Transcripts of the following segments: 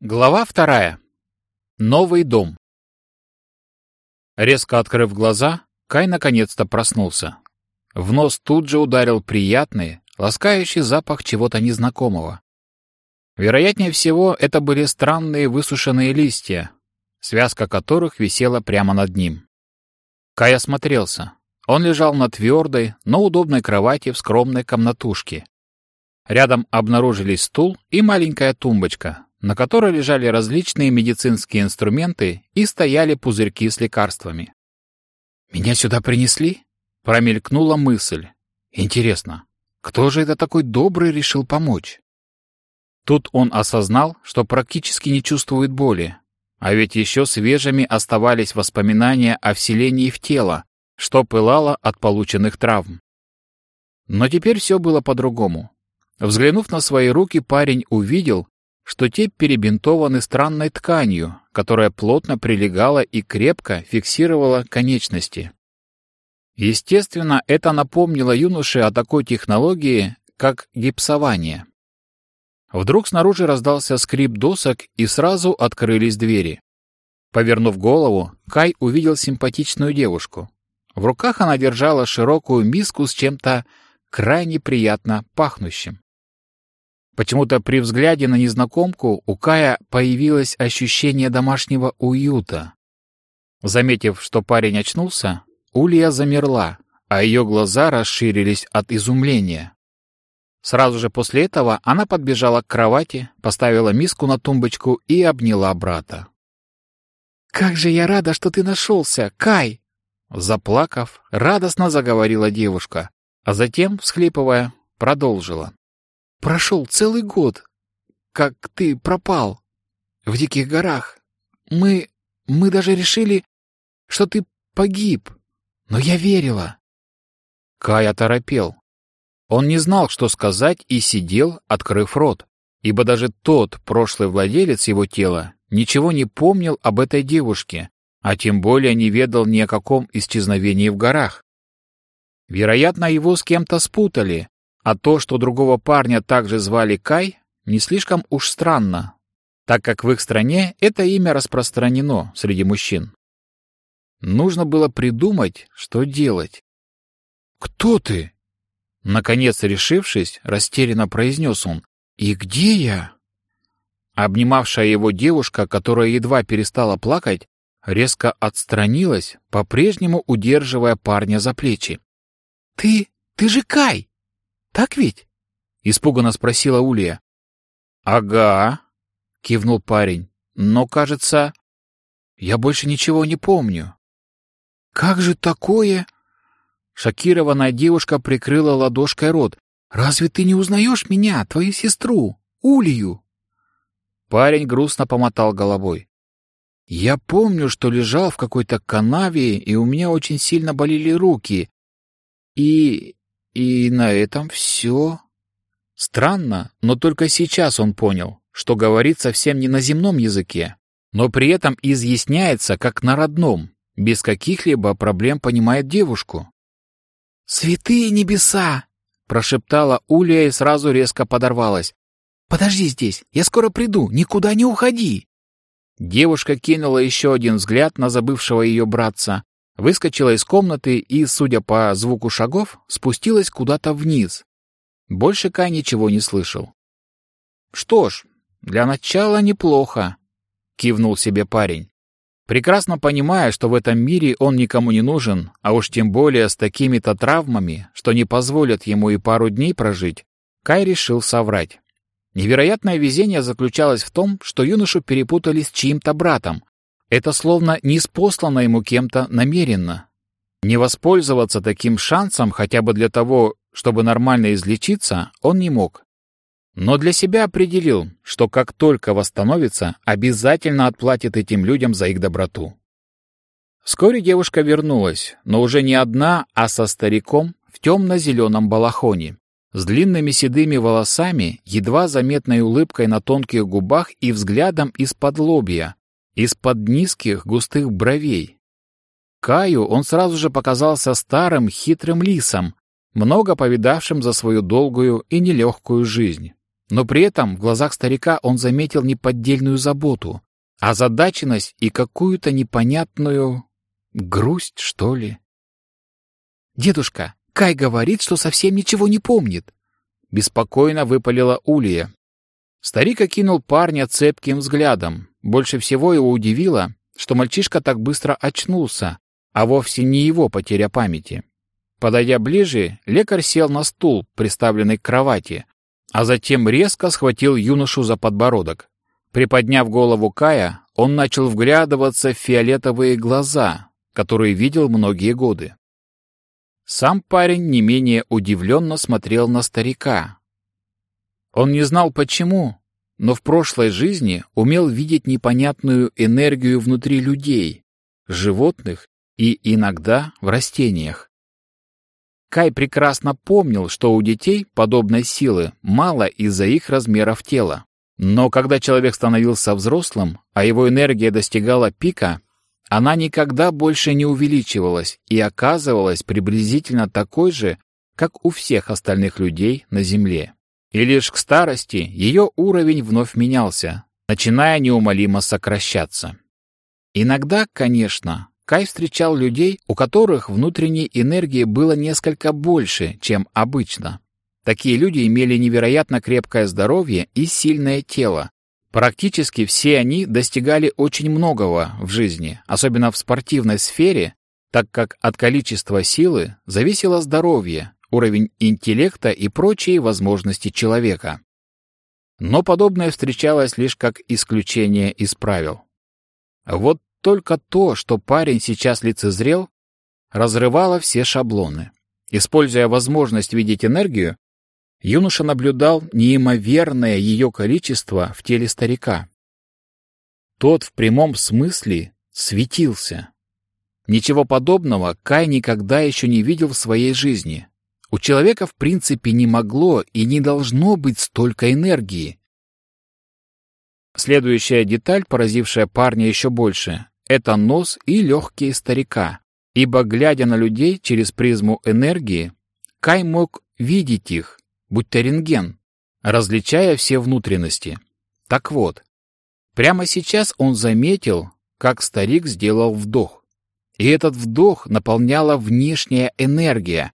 Глава вторая. Новый дом. Резко открыв глаза, Кай наконец-то проснулся. В нос тут же ударил приятный, ласкающий запах чего-то незнакомого. Вероятнее всего, это были странные высушенные листья, связка которых висела прямо над ним. Кай осмотрелся. Он лежал на твердой, но удобной кровати в скромной комнатушке. Рядом обнаружились стул и маленькая тумбочка, на которой лежали различные медицинские инструменты и стояли пузырьки с лекарствами. «Меня сюда принесли?» — промелькнула мысль. «Интересно, кто же это такой добрый решил помочь?» Тут он осознал, что практически не чувствует боли, а ведь еще свежими оставались воспоминания о вселении в тело, что пылало от полученных травм. Но теперь все было по-другому. Взглянув на свои руки, парень увидел, что те перебинтованы странной тканью, которая плотно прилегала и крепко фиксировала конечности. Естественно, это напомнило юноше о такой технологии, как гипсование. Вдруг снаружи раздался скрип досок, и сразу открылись двери. Повернув голову, Кай увидел симпатичную девушку. В руках она держала широкую миску с чем-то крайне приятно пахнущим. Почему-то при взгляде на незнакомку у Кая появилось ощущение домашнего уюта. Заметив, что парень очнулся, Улья замерла, а ее глаза расширились от изумления. Сразу же после этого она подбежала к кровати, поставила миску на тумбочку и обняла брата. «Как же я рада, что ты нашелся, Кай!» Заплакав, радостно заговорила девушка, а затем, всхлипывая, продолжила. Прошел целый год, как ты пропал в диких горах. Мы... мы даже решили, что ты погиб. Но я верила. Кай оторопел. Он не знал, что сказать, и сидел, открыв рот, ибо даже тот прошлый владелец его тела ничего не помнил об этой девушке, а тем более не ведал ни о каком исчезновении в горах. Вероятно, его с кем-то спутали, а то, что другого парня также звали Кай, не слишком уж странно, так как в их стране это имя распространено среди мужчин. Нужно было придумать, что делать. «Кто ты?» Наконец, решившись, растерянно произнес он. «И где я?» Обнимавшая его девушка, которая едва перестала плакать, резко отстранилась, по-прежнему удерживая парня за плечи. «Ты... ты же Кай!» Так ведь? Испуганно спросила Улья. Ага, кивнул парень. Но, кажется, я больше ничего не помню. Как же такое? Шокированная девушка прикрыла ладошкой рот. Разве ты не узнаешь меня, твою сестру, Улью? Парень грустно помотал головой. Я помню, что лежал в какой-то канаве, и у меня очень сильно болели руки. И и на этом все. Странно, но только сейчас он понял, что говорит совсем не на земном языке, но при этом изъясняется как на родном, без каких-либо проблем понимает девушку. «Святые небеса!» — прошептала Улья и сразу резко подорвалась. «Подожди здесь, я скоро приду, никуда не уходи!» Девушка кинула еще один взгляд на забывшего ее братца, Выскочила из комнаты и, судя по звуку шагов, спустилась куда-то вниз. Больше Кай ничего не слышал. «Что ж, для начала неплохо», — кивнул себе парень. Прекрасно понимая, что в этом мире он никому не нужен, а уж тем более с такими-то травмами, что не позволят ему и пару дней прожить, Кай решил соврать. Невероятное везение заключалось в том, что юношу перепутали с чьим-то братом, это словно не спослано ему кем-то намеренно. Не воспользоваться таким шансом хотя бы для того, чтобы нормально излечиться, он не мог. Но для себя определил, что как только восстановится, обязательно отплатит этим людям за их доброту. Вскоре девушка вернулась, но уже не одна, а со стариком в темно-зеленом балахоне, с длинными седыми волосами, едва заметной улыбкой на тонких губах и взглядом из-под лобья, из-под низких густых бровей. Каю он сразу же показался старым хитрым лисом, много повидавшим за свою долгую и нелегкую жизнь. но при этом в глазах старика он заметил неподдельную заботу, озадаченность и какую-то непонятную грусть, что ли. «Дедушка, Кай говорит, что совсем ничего не помнит», — беспокойно выпалила Улья. Старик окинул парня цепким взглядом. Больше всего его удивило, что мальчишка так быстро очнулся, а вовсе не его потеря памяти. Подойдя ближе, лекарь сел на стул, приставленный к кровати, а затем резко схватил юношу за подбородок. Приподняв голову Кая, он начал вглядываться в фиолетовые глаза, которые видел многие годы. Сам парень не менее удивленно смотрел на старика. Он не знал почему, но в прошлой жизни умел видеть непонятную энергию внутри людей, животных и иногда в растениях. Кай прекрасно помнил, что у детей подобной силы мало из-за их размеров тела. Но когда человек становился взрослым, а его энергия достигала пика, она никогда больше не увеличивалась и оказывалась приблизительно такой же, как у всех остальных людей на Земле. И лишь к старости ее уровень вновь менялся, начиная неумолимо сокращаться. Иногда, конечно, Кай встречал людей, у которых внутренней энергии было несколько больше, чем обычно. Такие люди имели невероятно крепкое здоровье и сильное тело. Практически все они достигали очень многого в жизни, особенно в спортивной сфере, так как от количества силы зависело здоровье, уровень интеллекта и прочие возможности человека. Но подобное встречалось лишь как исключение из правил. Вот только то, что парень сейчас лицезрел, разрывало все шаблоны. Используя возможность видеть энергию, юноша наблюдал неимоверное ее количество в теле старика. Тот в прямом смысле светился. Ничего подобного Кай никогда еще не видел в своей жизни. У человека в принципе не могло и не должно быть столько энергии. Следующая деталь, поразившая парня еще больше, это нос и легкие старика, ибо, глядя на людей через призму энергии, Кай мог видеть их, будь то рентген, различая все внутренности. Так вот, прямо сейчас он заметил, как старик сделал вдох. И этот вдох наполняла внешняя энергия,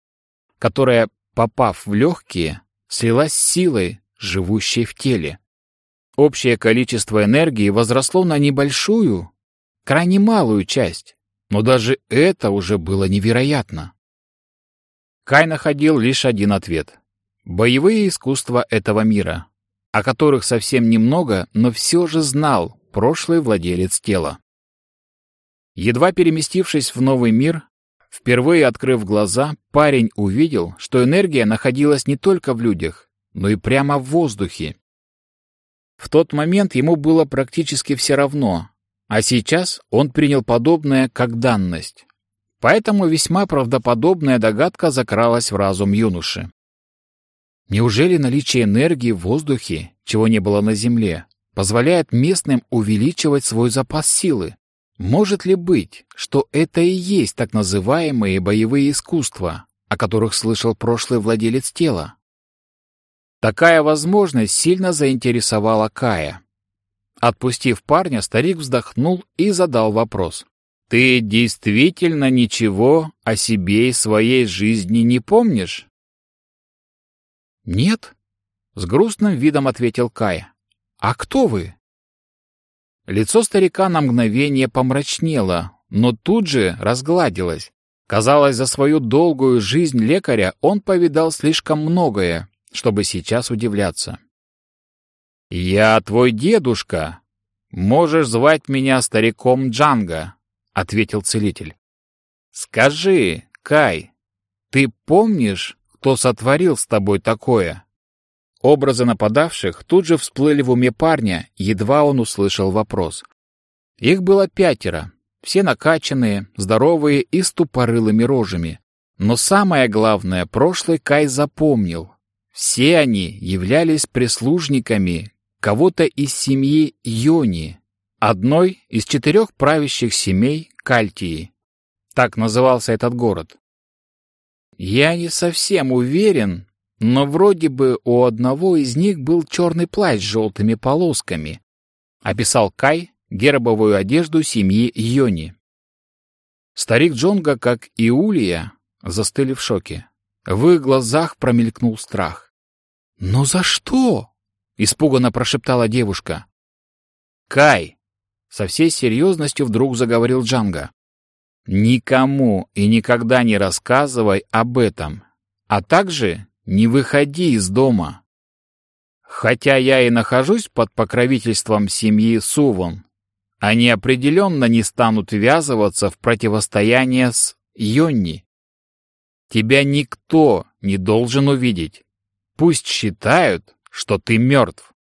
которая, попав в легкие, слилась с силой, живущей в теле. Общее количество энергии возросло на небольшую, крайне малую часть, но даже это уже было невероятно. Кай находил лишь один ответ. Боевые искусства этого мира, о которых совсем немного, но все же знал прошлый владелец тела. Едва переместившись в новый мир, Впервые открыв глаза, парень увидел, что энергия находилась не только в людях, но и прямо в воздухе. В тот момент ему было практически все равно, а сейчас он принял подобное как данность. Поэтому весьма правдоподобная догадка закралась в разум юноши. Неужели наличие энергии в воздухе, чего не было на Земле, позволяет местным увеличивать свой запас силы? Может ли быть, что это и есть так называемые боевые искусства, о которых слышал прошлый владелец тела? Такая возможность сильно заинтересовала Кая. Отпустив парня, старик вздохнул и задал вопрос. «Ты действительно ничего о себе и своей жизни не помнишь?» «Нет», — с грустным видом ответил Кая. «А кто вы?» Лицо старика на мгновение помрачнело, но тут же разгладилось. Казалось, за свою долгую жизнь лекаря он повидал слишком многое, чтобы сейчас удивляться. «Я твой дедушка. Можешь звать меня стариком Джанго», — ответил целитель. «Скажи, Кай, ты помнишь, кто сотворил с тобой такое?» Образы нападавших тут же всплыли в уме парня, едва он услышал вопрос. Их было пятеро, все накачанные, здоровые и с тупорылыми рожами. Но самое главное, прошлый Кай запомнил. Все они являлись прислужниками кого-то из семьи Йони, одной из четырех правящих семей Кальтии. Так назывался этот город. «Я не совсем уверен, но вроде бы у одного из них был черный плащ с желтыми полосками. Описал Кай гербовую одежду семьи Йони. Старик Джонга, как и Улия, застыли в шоке. В их глазах промелькнул страх. «Но за что?» — испуганно прошептала девушка. «Кай!» — со всей серьезностью вдруг заговорил Джанга. «Никому и никогда не рассказывай об этом, а также не выходи из дома. Хотя я и нахожусь под покровительством семьи Сувон, они определенно не станут ввязываться в противостояние с Йонни. Тебя никто не должен увидеть. Пусть считают, что ты мертв.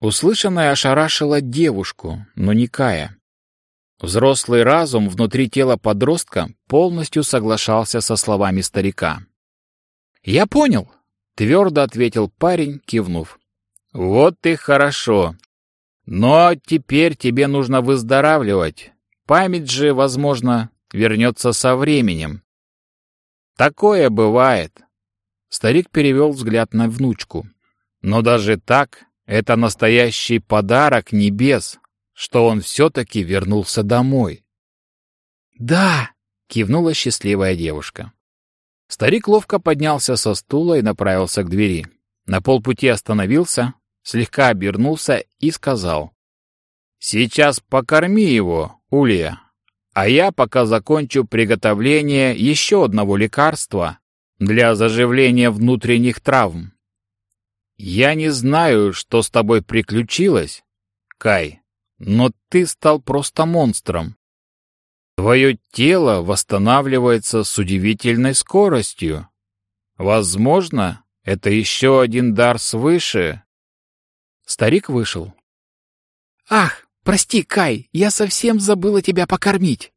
Услышанное ошарашило девушку, но не Кая. Взрослый разум внутри тела подростка полностью соглашался со словами старика. «Я понял», — твердо ответил парень, кивнув. «Вот и хорошо. Но теперь тебе нужно выздоравливать. Память же, возможно, вернется со временем. Такое бывает. Старик перевел взгляд на внучку. Но даже так, это настоящий подарок небес, что он все-таки вернулся домой. «Да!» — кивнула счастливая девушка. Старик ловко поднялся со стула и направился к двери. На полпути остановился, слегка обернулся и сказал. «Сейчас покорми его, Улья, а я пока закончу приготовление еще одного лекарства для заживления внутренних травм. Я не знаю, что с тобой приключилось, Кай, но ты стал просто монстром. Твое тело восстанавливается с удивительной скоростью. Возможно, это еще один дар свыше. Старик вышел. «Ах, «Прости, Кай, я совсем забыла тебя покормить!»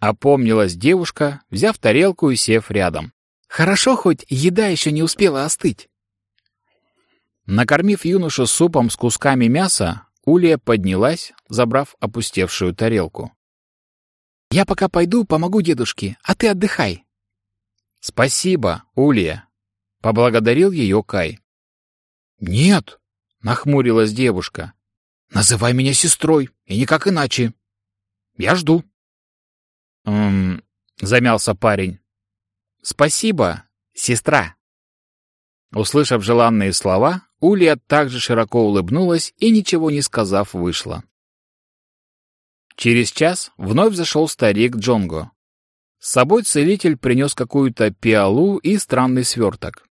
Опомнилась девушка, взяв тарелку и сев рядом. «Хорошо, хоть еда еще не успела остыть». Накормив юношу супом с кусками мяса, Улия поднялась, забрав опустевшую тарелку. «Я пока пойду, помогу дедушке, а ты отдыхай». «Спасибо, Улия», — поблагодарил ее Кай. «Нет», — нахмурилась девушка, Называй меня сестрой, и никак иначе. Я жду. Эм, замялся парень. Спасибо, сестра. Услышав желанные слова, Улья также широко улыбнулась и, ничего не сказав, вышла. Через час вновь зашел старик Джонго. С собой целитель принес какую-то пиалу и странный сверток.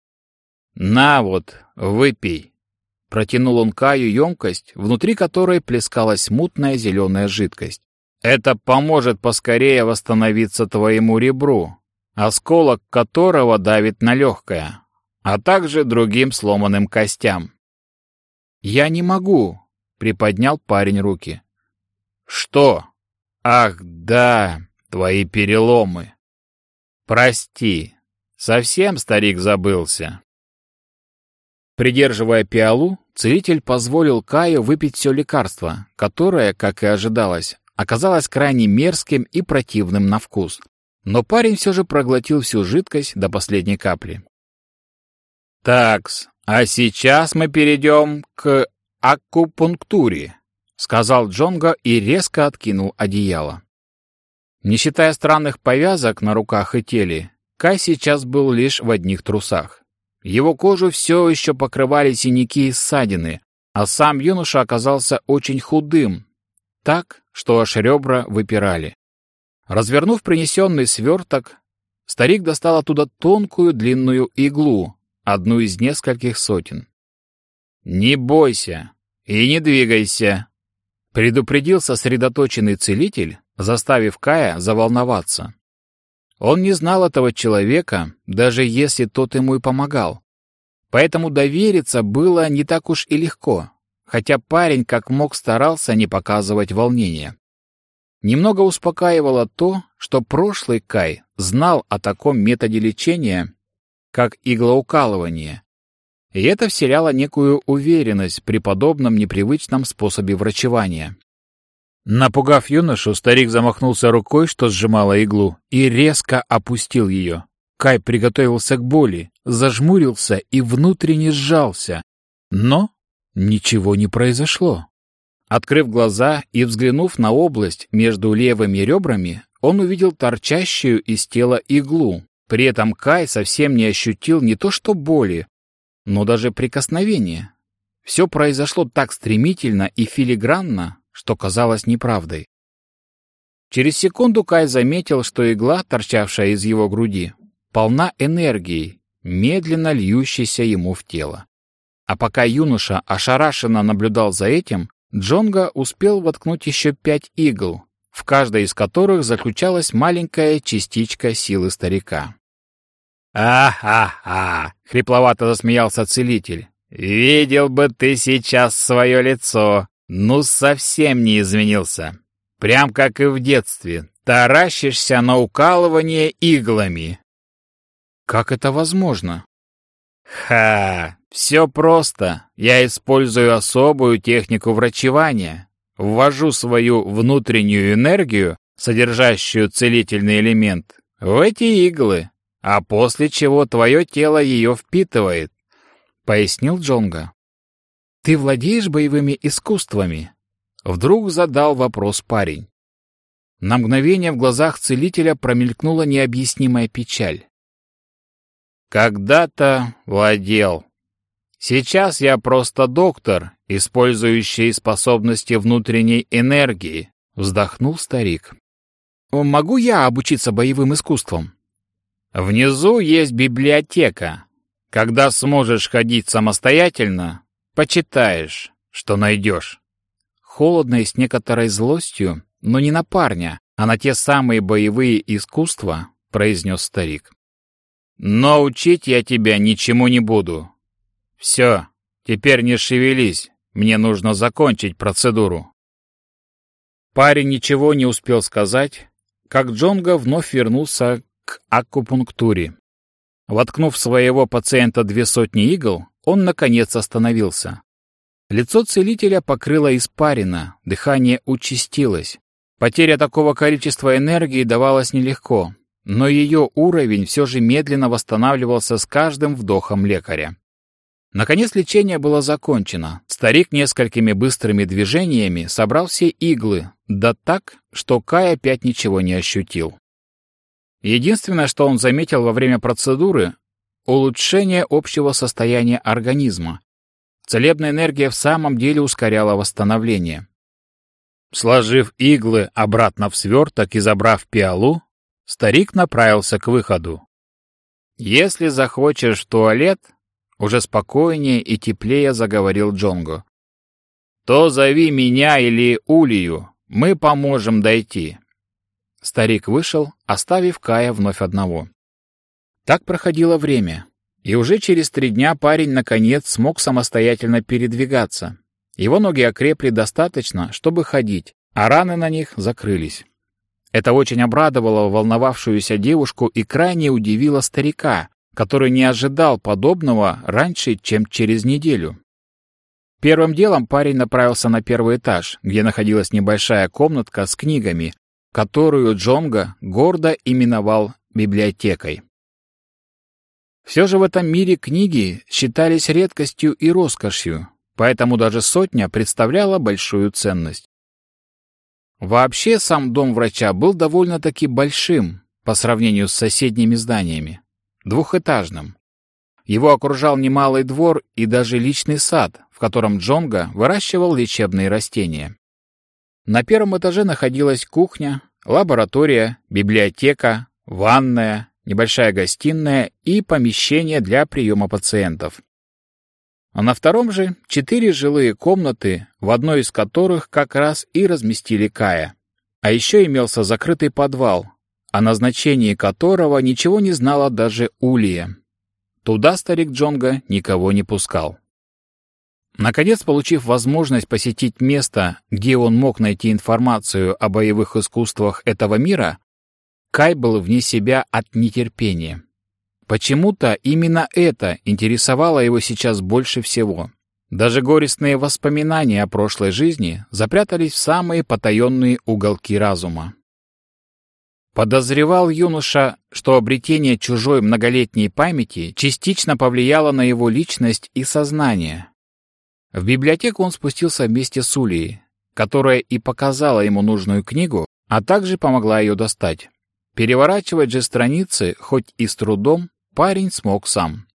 «На вот, выпей», Протянул он Каю емкость, внутри которой плескалась мутная зеленая жидкость. «Это поможет поскорее восстановиться твоему ребру, осколок которого давит на легкое, а также другим сломанным костям». «Я не могу», — приподнял парень руки. «Что? Ах, да, твои переломы. Прости, совсем старик забылся». Придерживая пиалу, целитель позволил Каю выпить все лекарство, которое, как и ожидалось, оказалось крайне мерзким и противным на вкус. Но парень все же проглотил всю жидкость до последней капли. «Такс, а сейчас мы перейдем к акупунктуре», — сказал Джонго и резко откинул одеяло. Не считая странных повязок на руках и теле, Кай сейчас был лишь в одних трусах. Его кожу все еще покрывали синяки и ссадины, а сам юноша оказался очень худым, так, что аж ребра выпирали. Развернув принесенный сверток, старик достал оттуда тонкую длинную иглу, одну из нескольких сотен. «Не бойся и не двигайся», — предупредил сосредоточенный целитель, заставив Кая заволноваться. Он не знал этого человека, даже если тот ему и помогал. Поэтому довериться было не так уж и легко, хотя парень как мог старался не показывать волнения. Немного успокаивало то, что прошлый Кай знал о таком методе лечения, как иглоукалывание, и это вселяло некую уверенность при подобном непривычном способе врачевания. Напугав юношу, старик замахнулся рукой, что сжимала иглу, и резко опустил ее. Кай приготовился к боли, зажмурился и внутренне сжался. Но ничего не произошло. Открыв глаза и взглянув на область между левыми ребрами, он увидел торчащую из тела иглу. При этом Кай совсем не ощутил не то что боли, но даже прикосновения. Все произошло так стремительно и филигранно, что казалось неправдой. Через секунду Кай заметил, что игла, торчавшая из его груди, полна энергией, медленно льющейся ему в тело. А пока юноша ошарашенно наблюдал за этим, Джонга успел воткнуть еще пять игл, в каждой из которых заключалась маленькая частичка силы старика. «А-ха-ха!» — хрипловато засмеялся целитель. «Видел бы ты сейчас свое лицо! Ну, совсем не изменился! Прям как и в детстве, таращишься на укалывание иглами!» «Как это возможно?» «Ха! Все просто! Я использую особую технику врачевания, ввожу свою внутреннюю энергию, содержащую целительный элемент, в эти иглы, а после чего твое тело ее впитывает», — пояснил Джонга. «Ты владеешь боевыми искусствами?» Вдруг задал вопрос парень. На мгновение в глазах целителя промелькнула необъяснимая печаль. «Когда-то владел. Сейчас я просто доктор, использующий способности внутренней энергии», — вздохнул старик. «Могу я обучиться боевым искусствам?» Внизу есть библиотека. Когда сможешь ходить самостоятельно, почитаешь, что найдешь. Холодно и с некоторой злостью, но не на парня, а на те самые боевые искусства, произнес старик. Но учить я тебя ничему не буду. Все, теперь не шевелись, мне нужно закончить процедуру. Парень ничего не успел сказать, как Джонга вновь вернулся к акупунктуре. Воткнув своего пациента две сотни игл, он, наконец, остановился. Лицо целителя покрыло испарина, дыхание участилось. Потеря такого количества энергии давалась нелегко, но ее уровень все же медленно восстанавливался с каждым вдохом лекаря. Наконец лечение было закончено. Старик несколькими быстрыми движениями собрал все иглы, да так, что Кай опять ничего не ощутил. Единственное, что он заметил во время процедуры — улучшение общего состояния организма. Целебная энергия в самом деле ускоряла восстановление. Сложив иглы обратно в сверток и забрав пиалу, старик направился к выходу. «Если захочешь в туалет», — уже спокойнее и теплее заговорил Джонго, «то зови меня или Улию, мы поможем дойти. Старик вышел, оставив Кая вновь одного. Так проходило время, и уже через три дня парень, наконец, смог самостоятельно передвигаться. Его ноги окрепли достаточно, чтобы ходить, а раны на них закрылись. Это очень обрадовало волновавшуюся девушку и крайне удивило старика, который не ожидал подобного раньше, чем через неделю. Первым делом парень направился на первый этаж, где находилась небольшая комнатка с книгами, которую Джонга гордо именовал библиотекой. Все же в этом мире книги считались редкостью и роскошью, поэтому даже сотня представляла большую ценность. Вообще сам дом врача был довольно-таки большим по сравнению с соседними зданиями, двухэтажным. Его окружал немалый двор и даже личный сад, в котором Джонга выращивал лечебные растения. На первом этаже находилась кухня, лаборатория, библиотека, ванная, небольшая гостиная и помещение для приема пациентов. А на втором же четыре жилые комнаты, в одной из которых как раз и разместили Кая. А еще имелся закрытый подвал, о назначении которого ничего не знала даже Улия. Туда старик Джонга никого не пускал. Наконец, получив возможность посетить место, где он мог найти информацию о боевых искусствах этого мира, Кай был вне себя от нетерпения. Почему-то именно это интересовало его сейчас больше всего. Даже горестные воспоминания о прошлой жизни запрятались в самые потаенные уголки разума. Подозревал юноша, что обретение чужой многолетней памяти частично повлияло на его личность и сознание. В библиотеку он спустился вместе с Улией, которая и показала ему нужную книгу, а также помогла ее достать. Переворачивать же страницы, хоть и с трудом, парень смог сам.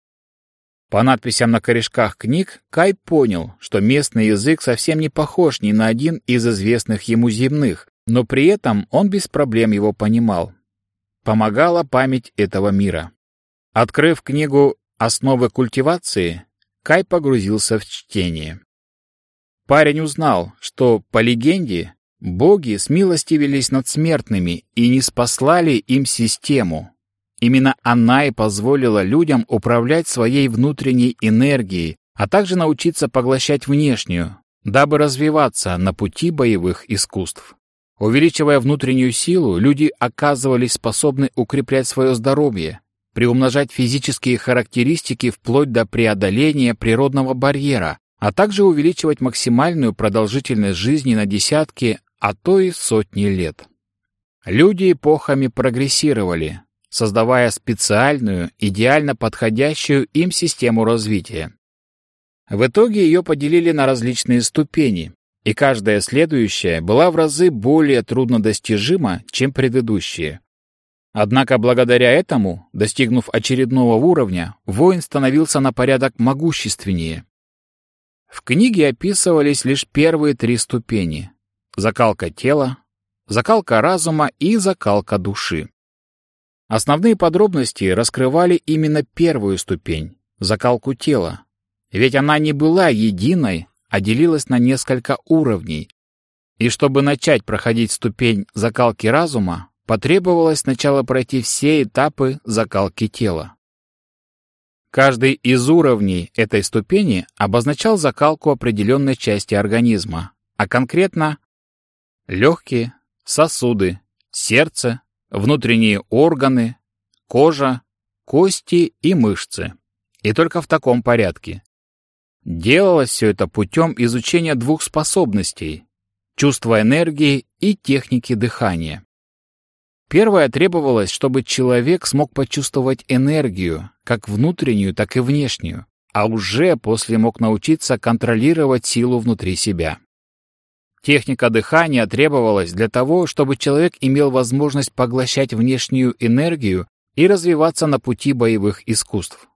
По надписям на корешках книг Кай понял, что местный язык совсем не похож ни на один из известных ему земных, но при этом он без проблем его понимал. Помогала память этого мира. Открыв книгу «Основы культивации», Кай погрузился в чтение. Парень узнал, что, по легенде, боги смилостивились над смертными и не спаслали им систему. Именно она и позволила людям управлять своей внутренней энергией, а также научиться поглощать внешнюю, дабы развиваться на пути боевых искусств. Увеличивая внутреннюю силу, люди оказывались способны укреплять свое здоровье, приумножать физические характеристики вплоть до преодоления природного барьера, а также увеличивать максимальную продолжительность жизни на десятки, а то и сотни лет. Люди эпохами прогрессировали, создавая специальную, идеально подходящую им систему развития. В итоге ее поделили на различные ступени, и каждая следующая была в разы более труднодостижима, чем предыдущие. Однако благодаря этому, достигнув очередного уровня, воин становился на порядок могущественнее. В книге описывались лишь первые три ступени — закалка тела, закалка разума и закалка души. Основные подробности раскрывали именно первую ступень — закалку тела, ведь она не была единой, а делилась на несколько уровней. И чтобы начать проходить ступень закалки разума, потребовалось сначала пройти все этапы закалки тела. Каждый из уровней этой ступени обозначал закалку определенной части организма, а конкретно легкие, сосуды, сердце, внутренние органы, кожа, кости и мышцы. И только в таком порядке. Делалось все это путем изучения двух способностей — чувства энергии и техники дыхания. Первое требовалось, чтобы человек смог почувствовать энергию, как внутреннюю, так и внешнюю, а уже после мог научиться контролировать силу внутри себя. Техника дыхания требовалась для того, чтобы человек имел возможность поглощать внешнюю энергию и развиваться на пути боевых искусств.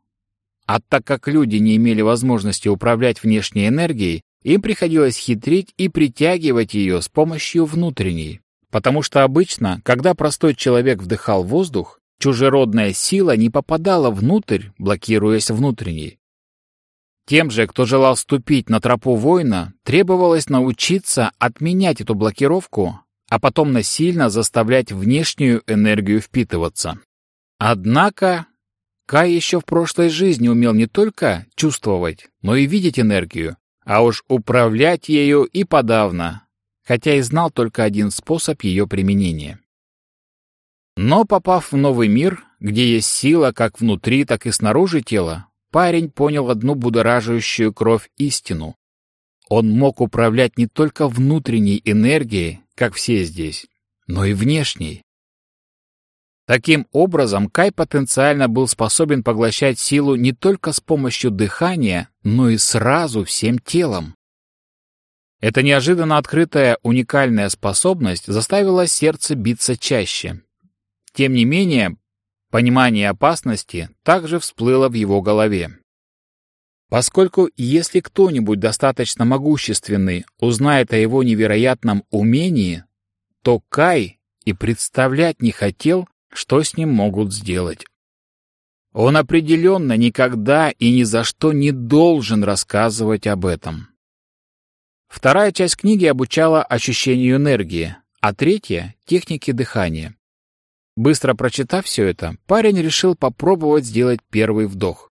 А так как люди не имели возможности управлять внешней энергией, им приходилось хитрить и притягивать ее с помощью внутренней. Потому что обычно, когда простой человек вдыхал воздух, чужеродная сила не попадала внутрь, блокируясь внутренней. Тем же, кто желал ступить на тропу воина, требовалось научиться отменять эту блокировку, а потом насильно заставлять внешнюю энергию впитываться. Однако Кай еще в прошлой жизни умел не только чувствовать, но и видеть энергию, а уж управлять ею и подавно, хотя и знал только один способ ее применения. Но попав в новый мир, где есть сила как внутри, так и снаружи тела, парень понял одну будоражащую кровь истину. Он мог управлять не только внутренней энергией, как все здесь, но и внешней. Таким образом, Кай потенциально был способен поглощать силу не только с помощью дыхания, но и сразу всем телом. Эта неожиданно открытая уникальная способность заставила сердце биться чаще. Тем не менее, понимание опасности также всплыло в его голове. Поскольку если кто-нибудь достаточно могущественный узнает о его невероятном умении, то Кай и представлять не хотел, что с ним могут сделать. Он определенно никогда и ни за что не должен рассказывать об этом. Вторая часть книги обучала ощущению энергии, а третья — технике дыхания. Быстро прочитав все это, парень решил попробовать сделать первый вдох.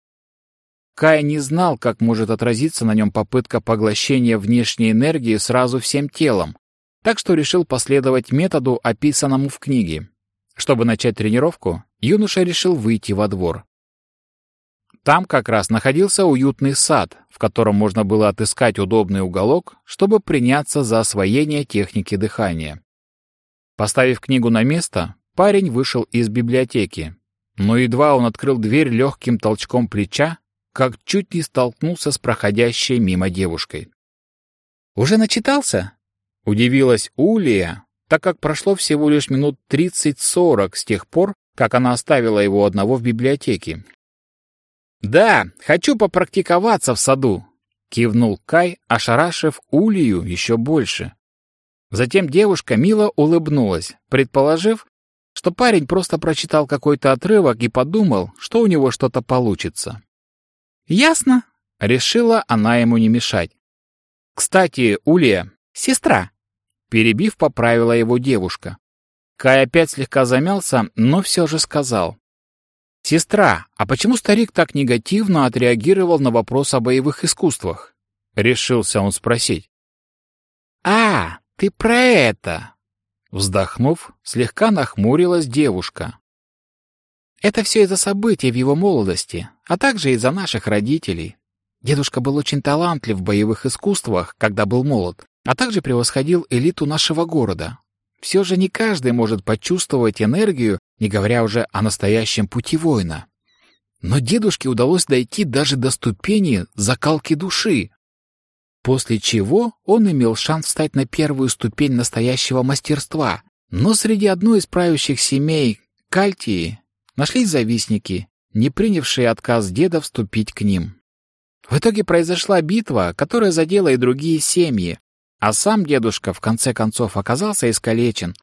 Кай не знал, как может отразиться на нем попытка поглощения внешней энергии сразу всем телом, так что решил последовать методу, описанному в книге. Чтобы начать тренировку, юноша решил выйти во двор. Там как раз находился уютный сад, в котором можно было отыскать удобный уголок, чтобы приняться за освоение техники дыхания. Поставив книгу на место, парень вышел из библиотеки. Но едва он открыл дверь легким толчком плеча, как чуть не столкнулся с проходящей мимо девушкой. «Уже начитался?» — удивилась Улия, так как прошло всего лишь минут тридцать-сорок с тех пор, как она оставила его одного в библиотеке. «Да, хочу попрактиковаться в саду», — кивнул Кай, ошарашив Улию еще больше. Затем девушка мило улыбнулась, предположив, что парень просто прочитал какой-то отрывок и подумал, что у него что-то получится. «Ясно», — решила она ему не мешать. «Кстати, Улия, сестра», — перебив, поправила его девушка. Кай опять слегка замялся, но все же сказал. «Сестра, а почему старик так негативно отреагировал на вопрос о боевых искусствах?» Решился он спросить. «А, ты про это!» Вздохнув, слегка нахмурилась девушка. «Это все из-за событий в его молодости, а также из-за наших родителей. Дедушка был очень талантлив в боевых искусствах, когда был молод, а также превосходил элиту нашего города. Все же не каждый может почувствовать энергию, не говоря уже о настоящем пути воина. Но дедушке удалось дойти даже до ступени закалки души, после чего он имел шанс встать на первую ступень настоящего мастерства. Но среди одной из правящих семей, Кальтии, нашлись завистники, не принявшие отказ деда вступить к ним. В итоге произошла битва, которая задела и другие семьи, а сам дедушка в конце концов оказался искалечен,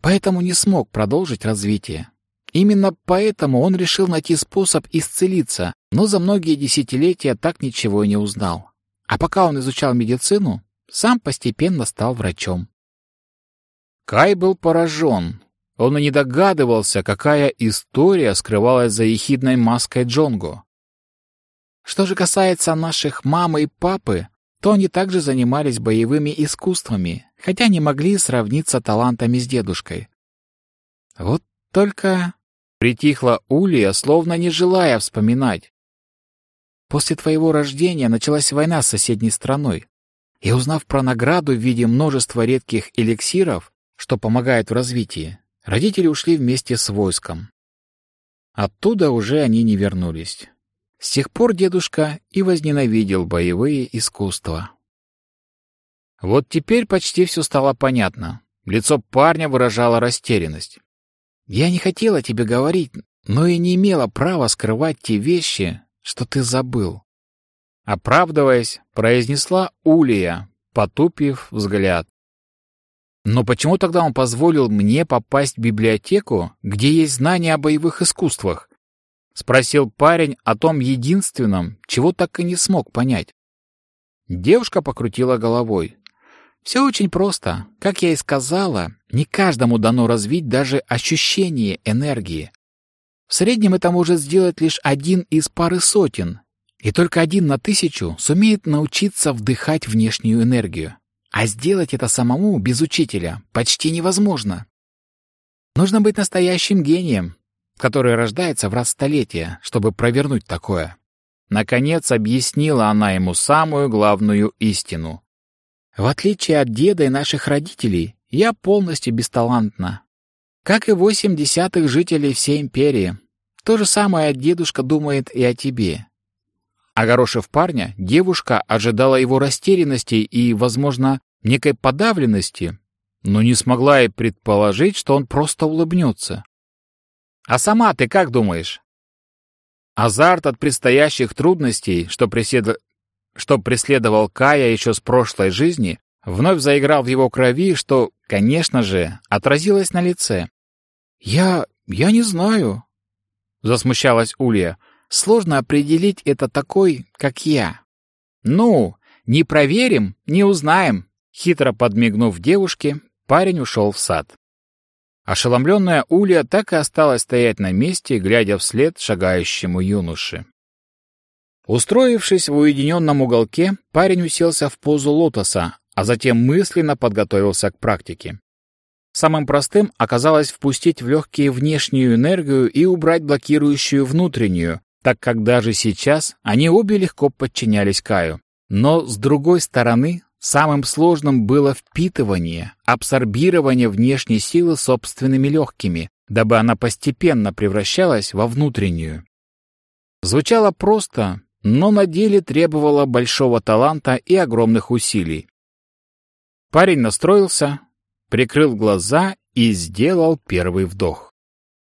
поэтому не смог продолжить развитие. Именно поэтому он решил найти способ исцелиться, но за многие десятилетия так ничего и не узнал. А пока он изучал медицину, сам постепенно стал врачом. Кай был поражен. Он и не догадывался, какая история скрывалась за ехидной маской Джонго. Что же касается наших мамы и папы, то они также занимались боевыми искусствами, хотя не могли сравниться талантами с дедушкой. Вот только притихла Улья, словно не желая вспоминать. После твоего рождения началась война с соседней страной, и узнав про награду в виде множества редких эликсиров, что помогает в развитии, родители ушли вместе с войском. Оттуда уже они не вернулись. С тех пор дедушка и возненавидел боевые искусства. Вот теперь почти все стало понятно. Лицо парня выражало растерянность. «Я не хотела тебе говорить, но и не имела права скрывать те вещи, что ты забыл». Оправдываясь, произнесла Улия, потупив взгляд. «Но почему тогда он позволил мне попасть в библиотеку, где есть знания о боевых искусствах? — спросил парень о том единственном, чего так и не смог понять. Девушка покрутила головой. «Все очень просто. Как я и сказала, не каждому дано развить даже ощущение энергии. В среднем это может сделать лишь один из пары сотен, и только один на тысячу сумеет научиться вдыхать внешнюю энергию. А сделать это самому, без учителя, почти невозможно. Нужно быть настоящим гением, который рождается в раз столетия, чтобы провернуть такое. Наконец объяснила она ему самую главную истину. В отличие от деда и наших родителей, я полностью бесталантна. Как и восемь десятых жителей всей империи. То же самое дедушка думает и о тебе. Огорошив парня, девушка ожидала его растерянности и, возможно, некой подавленности, но не смогла и предположить, что он просто улыбнется. А сама ты как думаешь? Азарт от предстоящих трудностей, что, преслед... что преследовал Кая еще с прошлой жизни, вновь заиграл в его крови, что, конечно же, отразилось на лице. «Я... я не знаю», — засмущалась Улья. «Сложно определить это такой, как я». «Ну, не проверим, не узнаем», — хитро подмигнув девушке, парень ушел в сад. Ошеломленная Улья так и осталась стоять на месте, глядя вслед шагающему юноше. Устроившись в уединенном уголке, парень уселся в позу лотоса, а затем мысленно подготовился к практике. Самым простым оказалось впустить в легкие внешнюю энергию и убрать блокирующую внутреннюю, так как даже сейчас они обе легко подчинялись Каю. Но, с другой стороны, Самым сложным было впитывание, абсорбирование внешней силы собственными легкими, дабы она постепенно превращалась во внутреннюю. Звучало просто, но на деле требовало большого таланта и огромных усилий. Парень настроился, прикрыл глаза и сделал первый вдох.